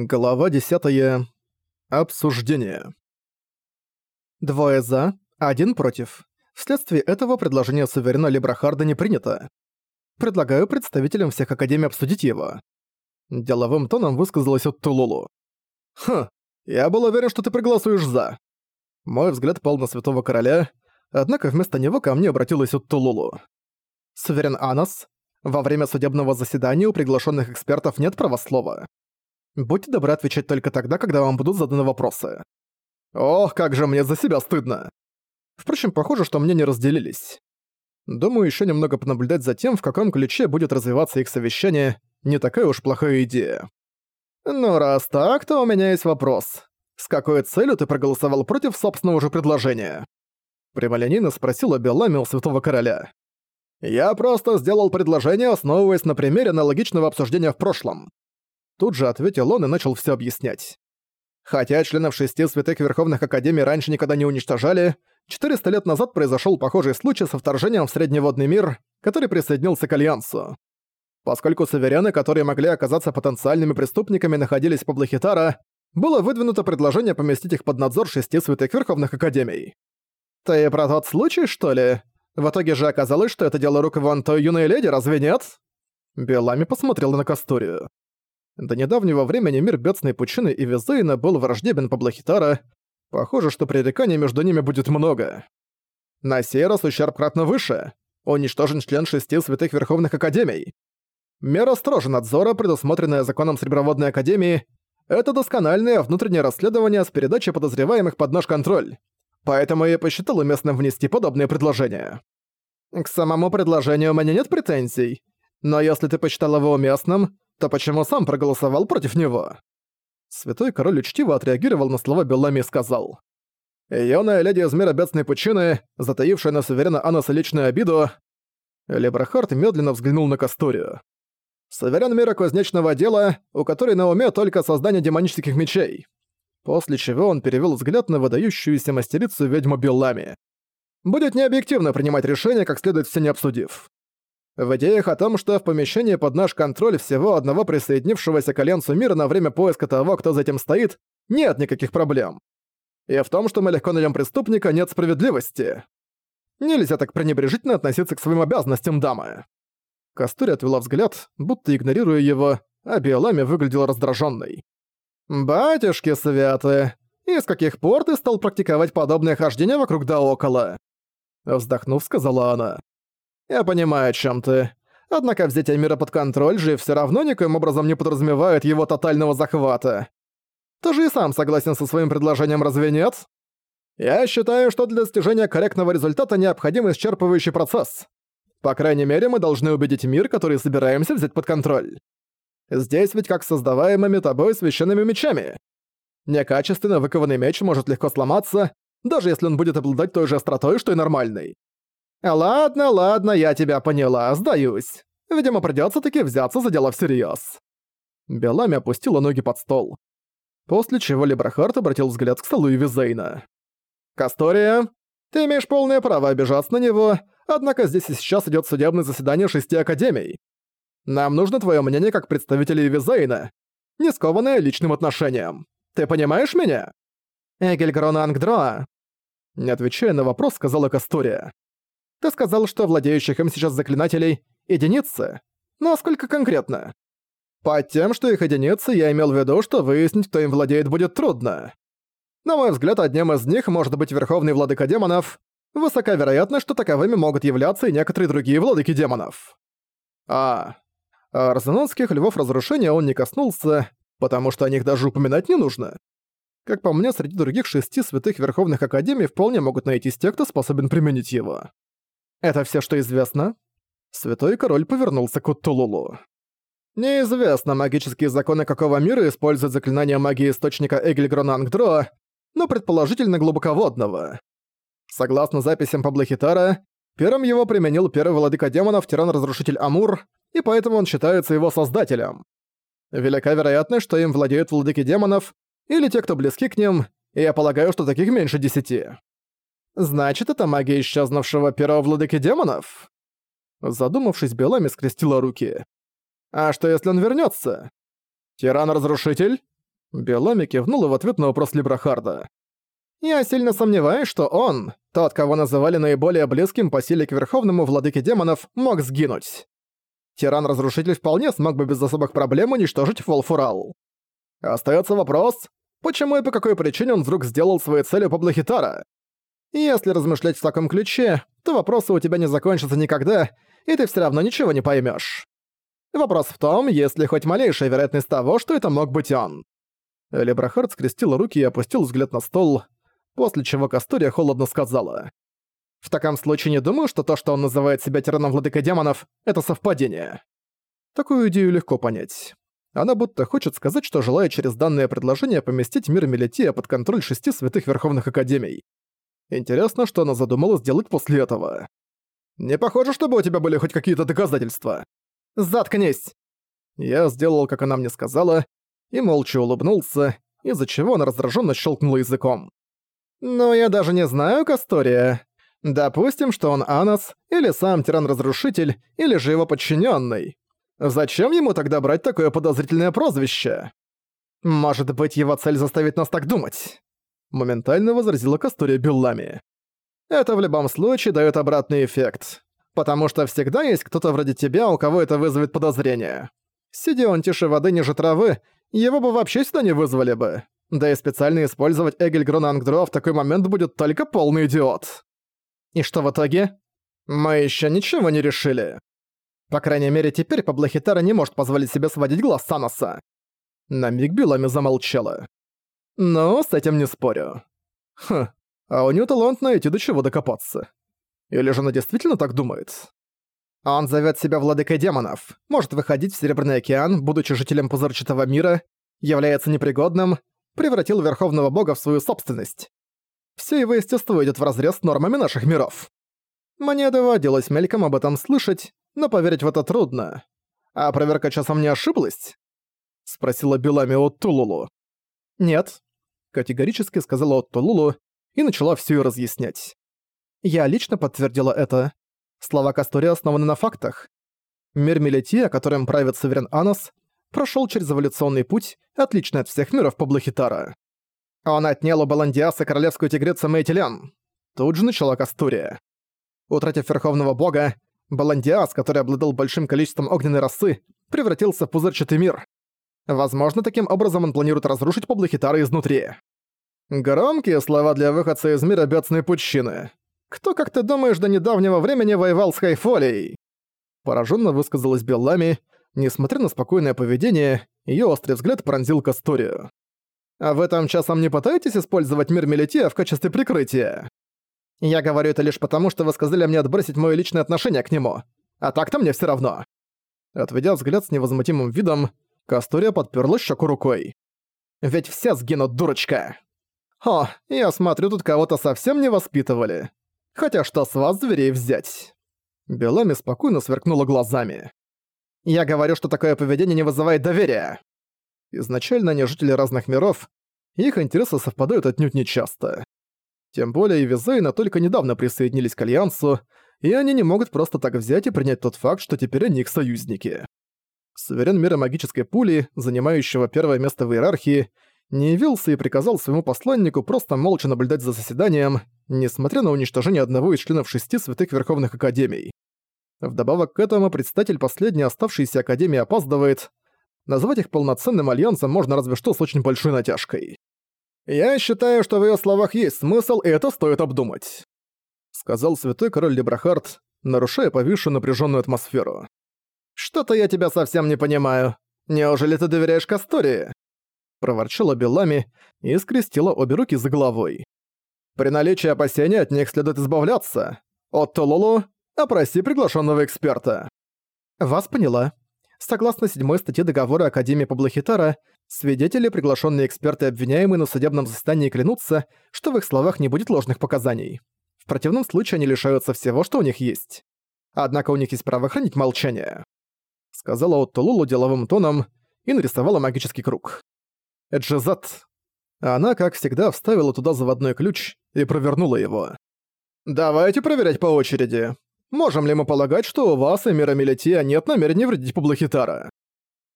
Глава 10. Обсуждение. Двое за, один против. Вследствие этого предложение суверена Лебрахарда не принято. Предлагаю представителям всех академий обсудить его. Деловым тоном высказалась от Тулулу. «Хм, я был уверен, что ты проголосуешь «за». Мой взгляд пал на Святого Короля, однако вместо него ко мне обратилась от Тулулу. «Суверен Анас, во время судебного заседания у приглашенных экспертов нет права слова. Будьте добры отвечать только тогда, когда вам будут заданы вопросы. Ох, как же мне за себя стыдно. Впрочем, похоже, что мне не разделились. Думаю, еще немного понаблюдать за тем, в каком ключе будет развиваться их совещание, не такая уж плохая идея. Ну, раз так, то у меня есть вопрос. С какой целью ты проголосовал против собственного же предложения? Прямолинейно спросила Белами у Святого Короля. Я просто сделал предложение, основываясь на примере аналогичного обсуждения в прошлом. Тут же ответил он и начал все объяснять. Хотя членов шести святых Верховных Академий раньше никогда не уничтожали, 400 лет назад произошел похожий случай со вторжением в Средневодный мир, который присоединился к Альянсу. Поскольку суверены, которые могли оказаться потенциальными преступниками, находились по Блахитара, было выдвинуто предложение поместить их под надзор шести святых Верховных Академий. «Ты про тот случай, что ли? В итоге же оказалось, что это дело рук вон той юной леди, разве нет?» Белами посмотрела на Касторию. До недавнего времени мир Бедсной Пучины и Визейна был враждебен по Блахитара. Похоже, что пререканий между ними будет много. На сей раз ущерб кратно выше. Уничтожен член шести святых Верховных Академий. Мера строже надзора, предусмотренная законом Среброводной Академии, это доскональное внутреннее расследование с передачей подозреваемых под наш контроль. Поэтому я посчитал уместным внести подобные предложения. К самому предложению у меня нет претензий. Но если ты посчитал его уместным, то почему сам проголосовал против него?» Святой король учтиво отреагировал на слова Беллами и сказал. «Юная леди из мира бедственной пучины, затаившая на суверена Анаса личную обиду...» Лебрахард медленно взглянул на Касторию. «Суверен мира кузнечного дела, у которой на уме только создание демонических мечей». После чего он перевел взгляд на выдающуюся мастерицу ведьму Беллами. «Будет необъективно принимать решение, как следует все не обсудив. В идеях о том, что в помещении под наш контроль всего одного присоединившегося к Альянсу мира на время поиска того, кто за этим стоит, нет никаких проблем. И в том, что мы легко найдем преступника, нет справедливости. Нельзя так пренебрежительно относиться к своим обязанностям, дамы. Кастуря отвела взгляд, будто игнорируя его, а Биолами выглядел раздраженной. «Батюшки святые, и с каких пор ты стал практиковать подобное хождение вокруг да около?» Вздохнув, сказала она. Я понимаю, о чем ты. Однако взятие мира под контроль же все равно никоим образом не подразумевает его тотального захвата. Ты же и сам согласен со своим предложением, разве нет? Я считаю, что для достижения корректного результата необходим исчерпывающий процесс. По крайней мере, мы должны убедить мир, который собираемся взять под контроль. Здесь ведь как создаваемыми тобой священными мечами. Некачественно выкованный меч может легко сломаться, даже если он будет обладать той же остротой, что и нормальный. «Ладно, ладно, я тебя поняла, сдаюсь. Видимо, придётся таки взяться за дело всерьёз». Белами опустила ноги под стол. После чего Лебрахард обратил взгляд к столу Визейна. «Кастория, ты имеешь полное право обижаться на него, однако здесь и сейчас идёт судебное заседание шести академий. Нам нужно твоё мнение как представителей Визейна, не скованное личным отношением. Ты понимаешь меня?» «Эгельгрон Ангдроа», не отвечая на вопрос, сказала Кастория. Ты сказал, что владеющих им сейчас заклинателей — единицы. Но сколько конкретно? Под тем, что их единицы, я имел в виду, что выяснить, кто им владеет, будет трудно. На мой взгляд, одним из них может быть Верховный Владыка Демонов. Высока вероятность, что таковыми могут являться и некоторые другие Владыки Демонов. А... А Арзенонских Львов Разрушения он не коснулся, потому что о них даже упоминать не нужно. Как по мне, среди других шести святых Верховных Академий вполне могут найтись те, кто способен применить его. Это все, что известно?» Святой Король повернулся к Уттулулу. «Неизвестно, магические законы какого мира используют заклинание магии источника Эгельгрона Ангдро, но предположительно глубоководного. Согласно записям Паблохитара, первым его применил первый владыка демонов Тиран-разрушитель Амур, и поэтому он считается его создателем. Велика вероятность, что им владеют владыки демонов, или те, кто близки к ним, и я полагаю, что таких меньше десяти. Значит, это магия исчезнувшего первого владыки демонов? Задумавшись, Белами скрестила руки. А что если он вернется? Тиран-разрушитель? Белами кивнула в ответ на вопрос Либрахарда. «Я сильно сомневаюсь, что он, тот, кого называли наиболее близким по силе к Верховному Владыке Демонов, мог сгинуть. Тиран-разрушитель вполне смог бы без особых проблем уничтожить Волфурал. Остаётся вопрос, почему и по какой причине он вдруг сделал своей целью Паблохитара? Если размышлять в таком ключе, то вопросы у тебя не закончатся никогда, и ты всё равно ничего не поймёшь. Вопрос в том, есть ли хоть малейшая вероятность того, что это мог быть он. Лебрахард скрестил руки и опустил взгляд на стол, после чего Кастория холодно сказала. «В таком случае не думаю, что то, что он называет себя тираном владыка демонов, это совпадение». Такую идею легко понять. Она будто хочет сказать, что желает через данное предложение поместить мир Мелития под контроль шести святых Верховных Академий. Интересно, что она задумала сделать после этого. «Не похоже, чтобы у тебя были хоть какие-то доказательства». «Заткнись!» Я сделал, как она мне сказала, и молча улыбнулся, из-за чего она раздраженно щелкнула языком. «Но я даже не знаю Кастория. Допустим, что он Анас, или сам тиран-разрушитель, или же его подчиненный. Зачем ему тогда брать такое подозрительное прозвище? Может быть, его цель заставит нас так думать?» Моментально возразила Кастория Беллами. «Это в любом случае дает обратный эффект. Потому что всегда есть кто-то вроде тебя, у кого это вызовет подозрение. Сидя он тише воды ниже травы, его бы вообще сюда не вызвали бы. Да и специально использовать Эгельгрона Ангдро в такой момент будет только полный идиот. И что в итоге? Мы еще ничего не решили. По крайней мере, теперь Паблохитара не может позволить себе сводить глаз Саноса. На миг Белами замолчала. Но с этим не спорю. Хм, а у нее талант найти до чего докопаться. Или же она действительно так думает? Он зовет себя владыкой демонов, может выходить в Серебряный океан, будучи жителем пузырчатого мира, является непригодным, превратил Верховного Бога в свою собственность. Все его естество идет вразрез с нормами наших миров. Мне доводилось мельком об этом слышать, но поверить в это трудно. А проверка часом не ошиблась? Спросила Белами от Тулулу. Нет, категорически сказала от Тулулу и начала все разъяснять. Я лично подтвердила это. Слова Кастори основаны на фактах. Мир Мелетия, которым правит Суверен Анос, прошел через эволюционный путь, отличный от всех миров Паблохитара. Он отнял у Баландиаса королевскую тигрицу Мейтилян. Тут же начала Кастурия. Утратив Верховного Бога, Баландиас, который обладал большим количеством огненной росы, превратился в пузырчатый мир. Возможно, таким образом он планирует разрушить Паблохитара изнутри. Громкие слова для выходца из мира бедственной пучины. Кто, как ты думаешь, до недавнего времени воевал с Хайфолией?» Пораженно высказалась Беллами. Несмотря на спокойное поведение, ее острый взгляд пронзил Касторию. «А в этом часом не пытаетесь использовать мир Мелития в качестве прикрытия?» «Я говорю это лишь потому, что вы сказали мне отбросить моё личное отношение к нему. А так-то мне все равно». Отведя взгляд с невозмутимым видом, Кастория подперла щеку рукой. «Ведь все сгинут, дурочка!» «О, я смотрю, тут кого-то совсем не воспитывали. Хотя что с вас, зверей, взять?» Белами спокойно сверкнула глазами. «Я говорю, что такое поведение не вызывает доверия!» Изначально они жители разных миров, их интересы совпадают отнюдь нечасто. Тем более и Визейна только недавно присоединились к Альянсу, и они не могут просто так взять и принять тот факт, что теперь они их союзники. Суверен мира магической пули, занимающего первое место в иерархии, не явился и приказал своему посланнику просто молча наблюдать за заседанием, несмотря на уничтожение одного из членов шести святых верховных академий. Вдобавок к этому представитель последней оставшейся академии опаздывает. Назвать их полноценным альянсом можно разве что с очень большой натяжкой. «Я считаю, что в её словах есть смысл, и это стоит обдумать», сказал святой король Лебрахард, нарушая повисшую напряженную атмосферу. «Что-то я тебя совсем не понимаю. Неужели ты доверяешь Кастории?» проворчала Белами и скрестила обе руки за головой. При наличии опасений от них следует избавляться. От Тололу опроси приглашенного эксперта. Вас поняла. Согласно седьмой статье договора Академии Паблохитара, свидетели, приглашенные эксперты и обвиняемые на судебном заседании клянутся, что в их словах не будет ложных показаний. В противном случае они лишаются всего, что у них есть. Однако у них есть право хранить молчание. Сказала Оттулулу деловым тоном и нарисовала магический круг. Эджизат она, как всегда, вставила туда заводной ключ и провернула его. «Давайте проверять по очереди. Можем ли мы полагать, что у вас и Мира Мелития нет намерения вредить Публохитара?»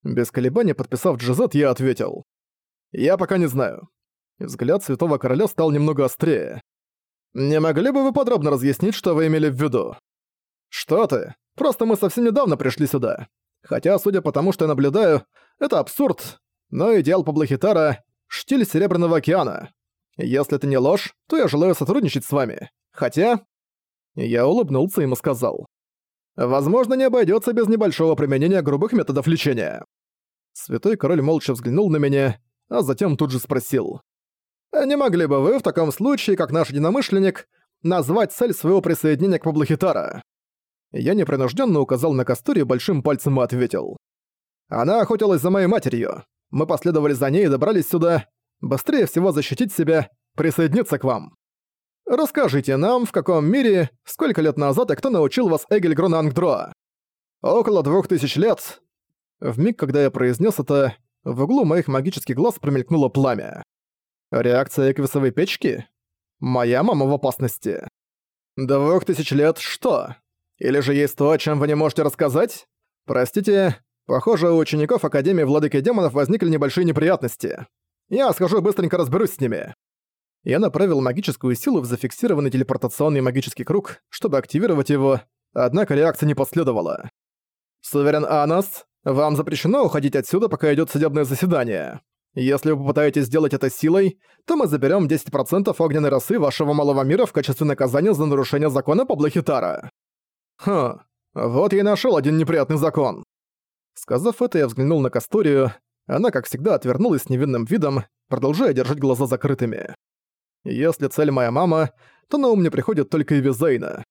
Без колебаний подписав Джизет, я ответил. Я пока не знаю. Взгляд Святого Короля стал немного острее. Не могли бы вы подробно разъяснить, что вы имели в виду? Что ты? Просто мы совсем недавно пришли сюда. Хотя, судя по тому, что я наблюдаю, это абсурд, но идеал Паблохитара — штиль Серебряного океана. Если это не ложь, то я желаю сотрудничать с вами. Хотя... Я улыбнулся и сказал. Возможно, не обойдется без небольшого применения грубых методов лечения. Святой Король молча взглянул на меня, а затем тут же спросил. «Не могли бы вы в таком случае, как наш единомышленник, назвать цель своего присоединения к Паблохитара?» Я непринужденно указал на Кастури большим пальцем и ответил. «Она охотилась за моей матерью. Мы последовали за ней и добрались сюда. Быстрее всего защитить себя, присоединиться к вам. Расскажите нам, в каком мире, сколько лет назад и кто научил вас Эгельгрона Ангдроа? Около двух тысяч лет. В миг, когда я произнес это, в углу моих магических глаз промелькнуло пламя. Реакция эквисовой печки? Моя мама в опасности. Двух тысяч лет что? Или же есть то, о чем вы не можете рассказать? Простите, похоже, у учеников Академии Владыки Демонов возникли небольшие неприятности. Я схожу быстренько разберусь с ними. Я направил магическую силу в зафиксированный телепортационный магический круг, чтобы активировать его, однако реакция не последовала. «Суверен Анас, вам запрещено уходить отсюда, пока идет судебное заседание. Если вы попытаетесь сделать это силой, то мы заберем 10% огненной росы вашего малого мира в качестве наказания за нарушение закона по Блахитара». Хм, вот я и нашел один неприятный закон. Сказав это, я взглянул на Касторию. Она, как всегда, отвернулась с невинным видом, продолжая держать глаза закрытыми. Если цель моя мама, то на ум мне приходит только Эвизейна.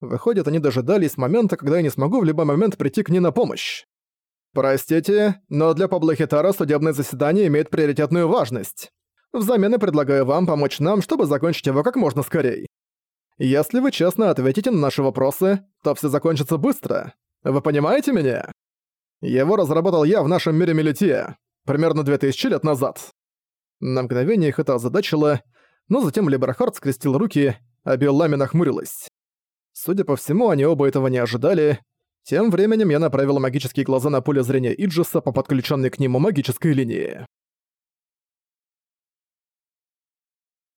Выходит, они дожидались момента, когда я не смогу в любой момент прийти к ней на помощь. Простите, но для Паблохитара судебное заседание имеет приоритетную важность. Взамен я предлагаю вам помочь нам, чтобы закончить его как можно скорее. Если вы честно ответите на наши вопросы, то все закончится быстро. Вы понимаете меня? Его разработал я в нашем мире Мелития, примерно 2000 лет назад. На мгновение их это озадачило, но затем Либерхард скрестил руки, а Беллами нахмурилась. Судя по всему, они оба этого не ожидали. Тем временем я направил магические глаза на поле зрения Иджиса по подключенной к нему магической линии.